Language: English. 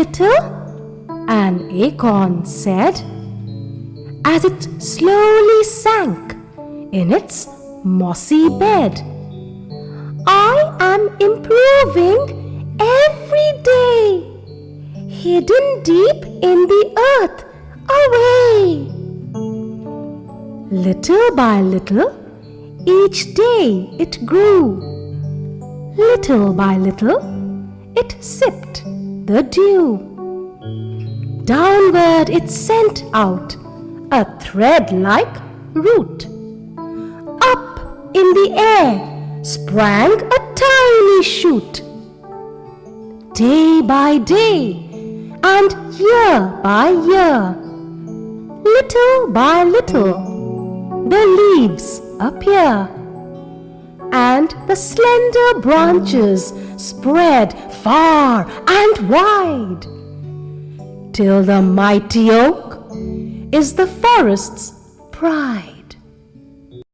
little? An acorn said, as it slowly sank in its mossy bed. I am improving every day, hidden deep in the earth away. Little by little, each day it grew. Little by little, it sipped the dew. Downward it sent out a thread like root. Up in the air sprang a tiny shoot. Day by day and year by year, little by little, the leaves appear and the slender branches spread far and wide till the mighty oak is the forest's pride.